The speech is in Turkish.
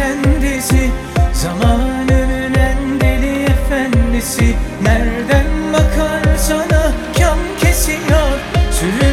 kendisi Zamanının en deli efendisi. Nereden bakarsan ahkam kesiyor Sürü